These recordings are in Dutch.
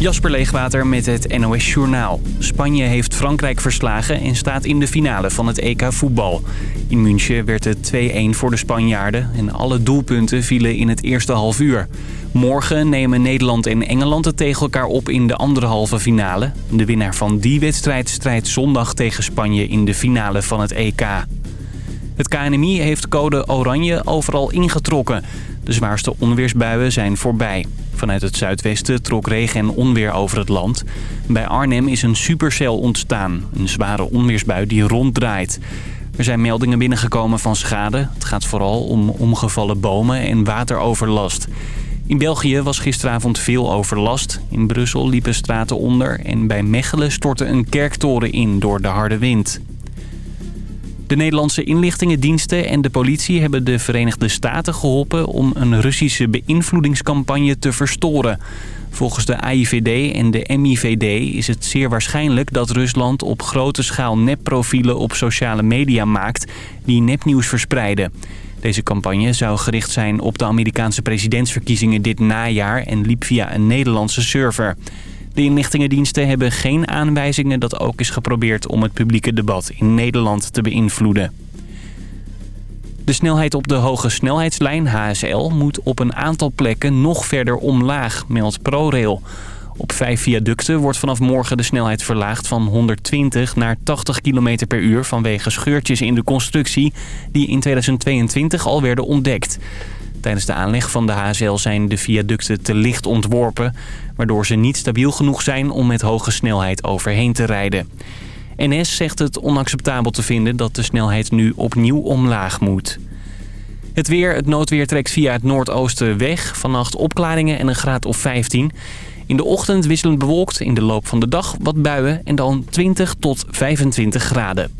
Jasper Leegwater met het NOS Journaal. Spanje heeft Frankrijk verslagen en staat in de finale van het EK voetbal. In München werd het 2-1 voor de Spanjaarden en alle doelpunten vielen in het eerste half uur. Morgen nemen Nederland en Engeland het tegen elkaar op in de andere halve finale. De winnaar van die wedstrijd strijdt zondag tegen Spanje in de finale van het EK. Het KNMI heeft code oranje overal ingetrokken. De zwaarste onweersbuien zijn voorbij. Vanuit het zuidwesten trok regen en onweer over het land. Bij Arnhem is een supercel ontstaan. Een zware onweersbui die ronddraait. Er zijn meldingen binnengekomen van schade. Het gaat vooral om omgevallen bomen en wateroverlast. In België was gisteravond veel overlast. In Brussel liepen straten onder en bij Mechelen stortte een kerktoren in door de harde wind. De Nederlandse inlichtingendiensten en de politie hebben de Verenigde Staten geholpen om een Russische beïnvloedingscampagne te verstoren. Volgens de AIVD en de MIVD is het zeer waarschijnlijk dat Rusland op grote schaal nepprofielen op sociale media maakt die nepnieuws verspreiden. Deze campagne zou gericht zijn op de Amerikaanse presidentsverkiezingen dit najaar en liep via een Nederlandse server. De inlichtingendiensten hebben geen aanwijzingen dat ook is geprobeerd om het publieke debat in Nederland te beïnvloeden. De snelheid op de hoge snelheidslijn HSL moet op een aantal plekken nog verder omlaag, meldt ProRail. Op vijf viaducten wordt vanaf morgen de snelheid verlaagd van 120 naar 80 km per uur vanwege scheurtjes in de constructie die in 2022 al werden ontdekt. Tijdens de aanleg van de HSL zijn de viaducten te licht ontworpen... waardoor ze niet stabiel genoeg zijn om met hoge snelheid overheen te rijden. NS zegt het onacceptabel te vinden dat de snelheid nu opnieuw omlaag moet. Het weer, het noodweer trekt via het noordoosten weg. Vannacht opklaringen en een graad of 15. In de ochtend wisselend bewolkt, in de loop van de dag wat buien en dan 20 tot 25 graden.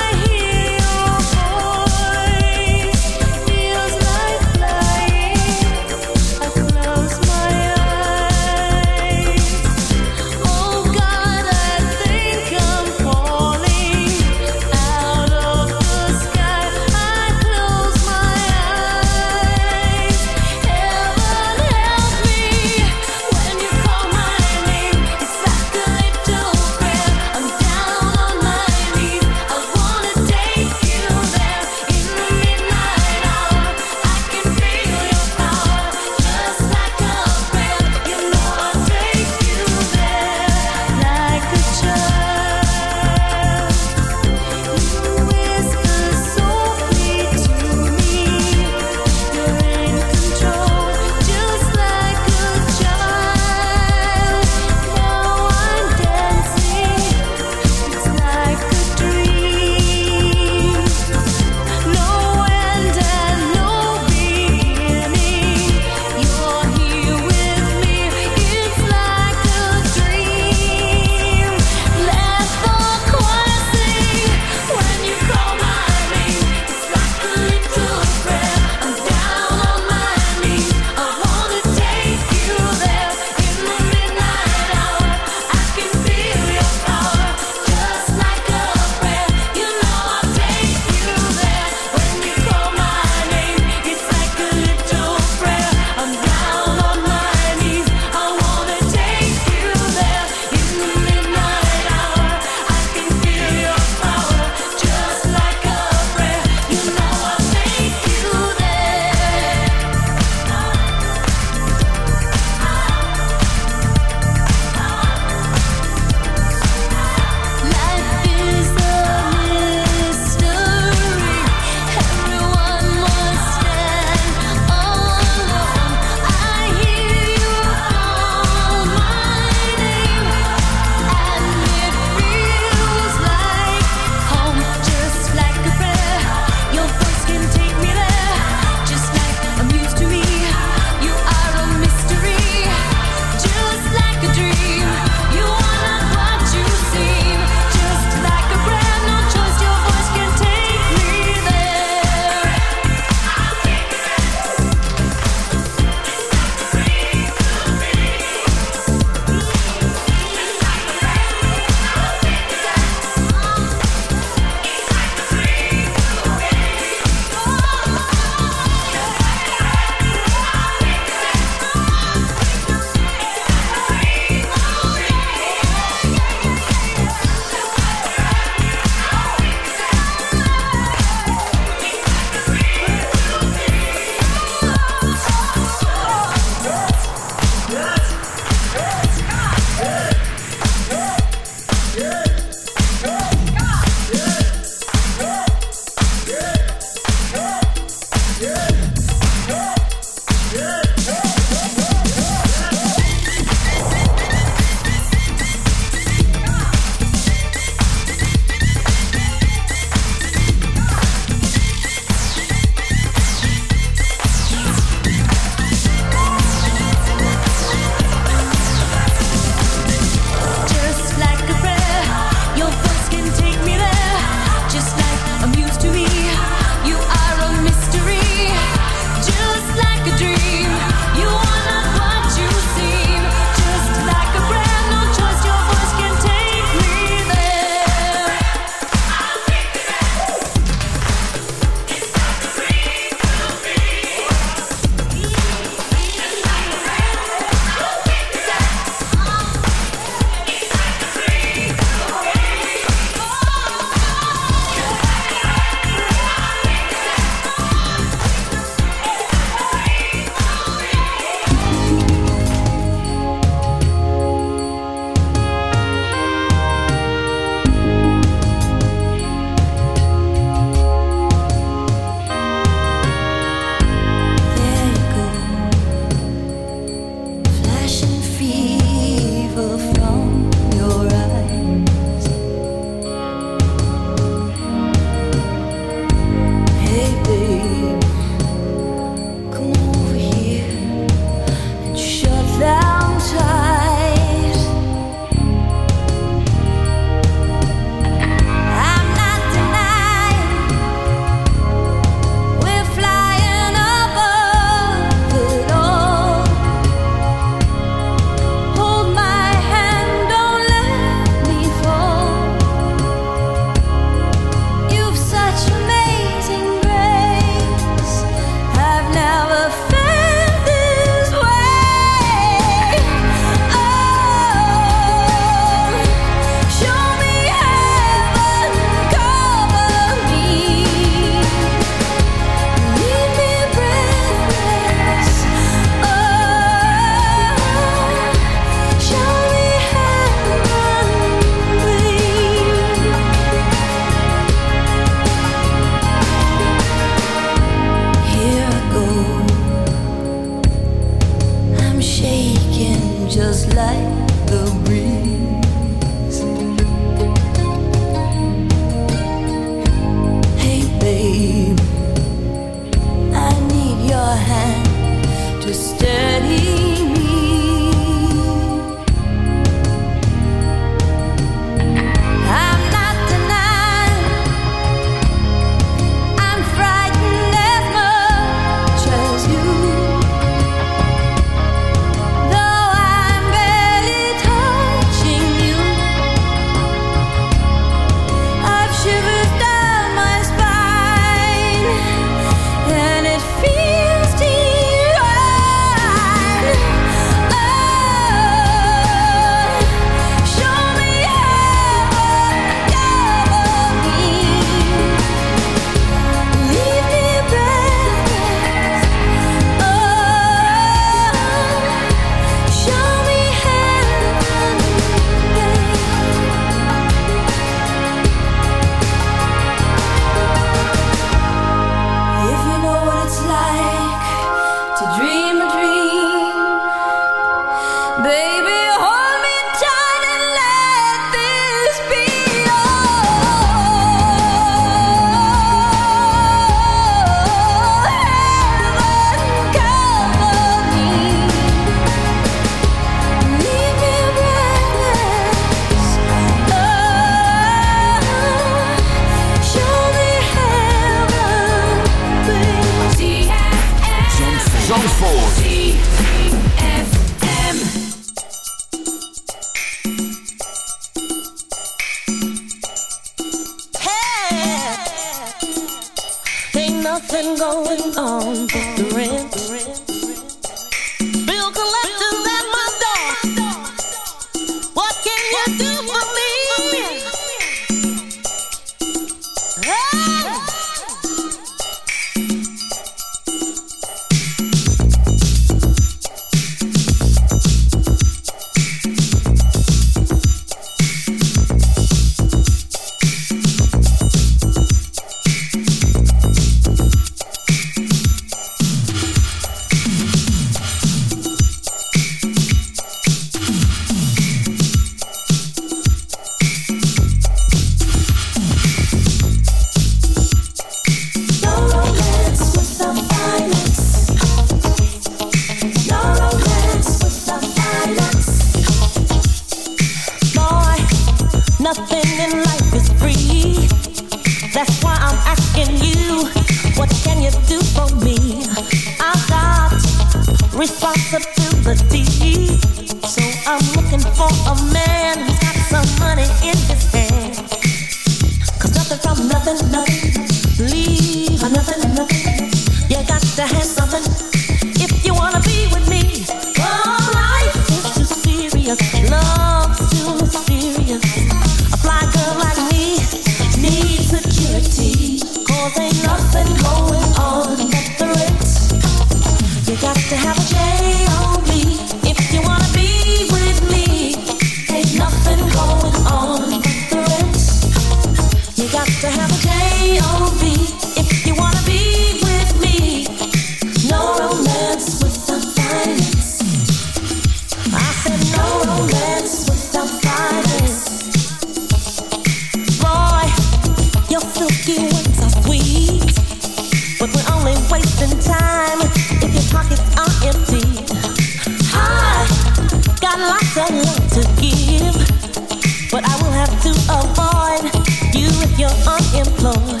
But I will have to avoid you if you're unemployed.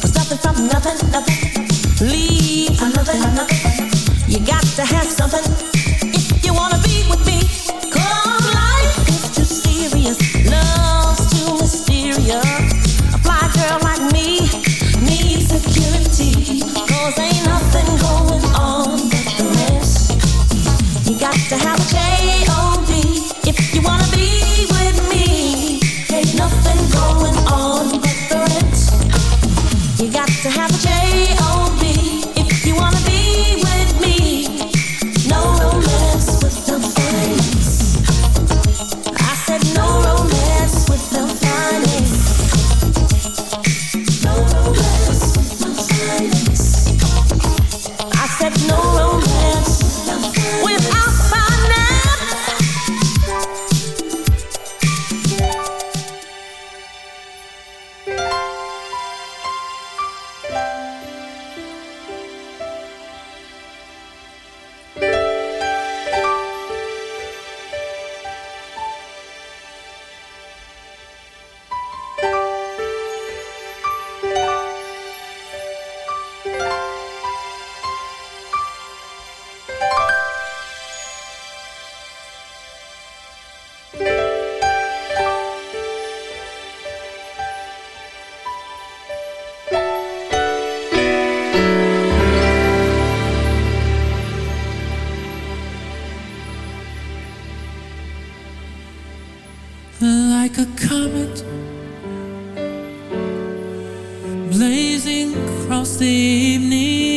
Cause nothing from nothing, nothing. Leave for nothing, nothing. You got to have something. blazing across the evening.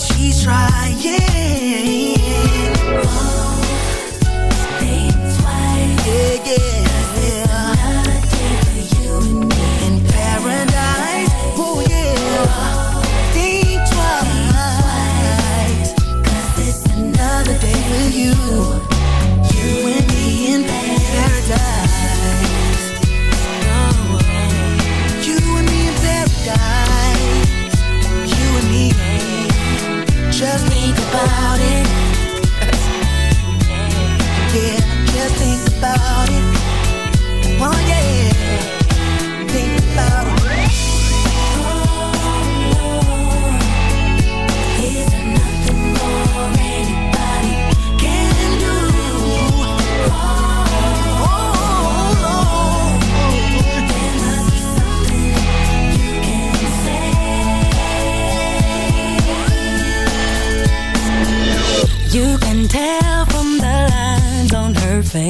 She's trying.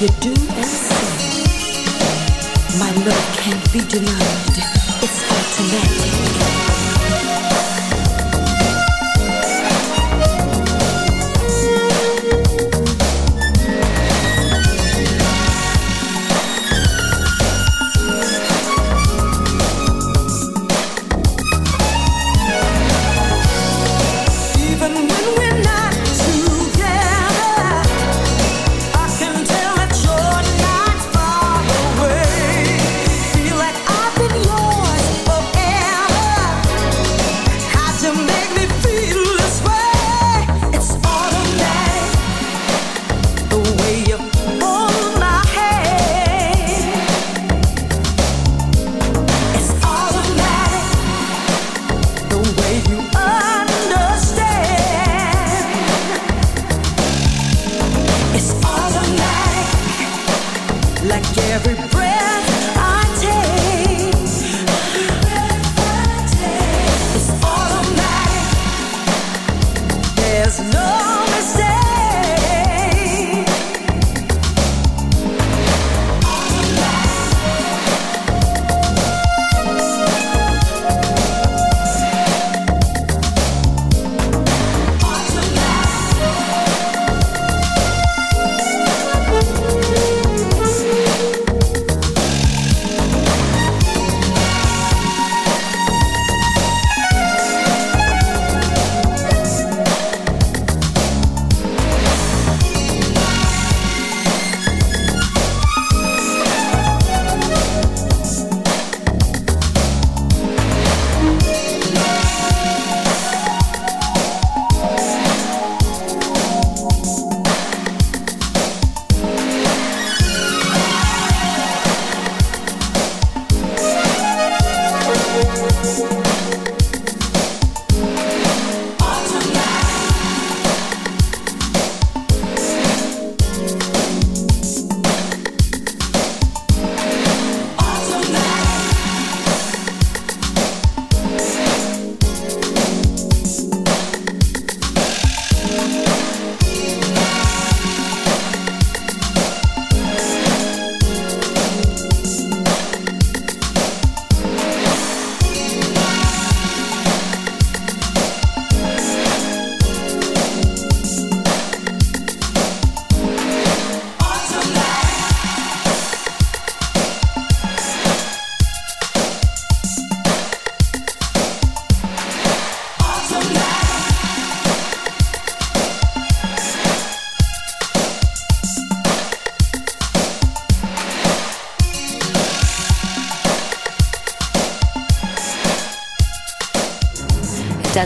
You do and say, my love can't be denied.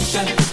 ocean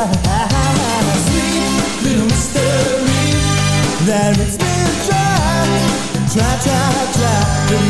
Little mystery that makes me try, try, try, try.